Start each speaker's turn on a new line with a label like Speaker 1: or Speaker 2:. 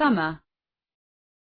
Speaker 1: summer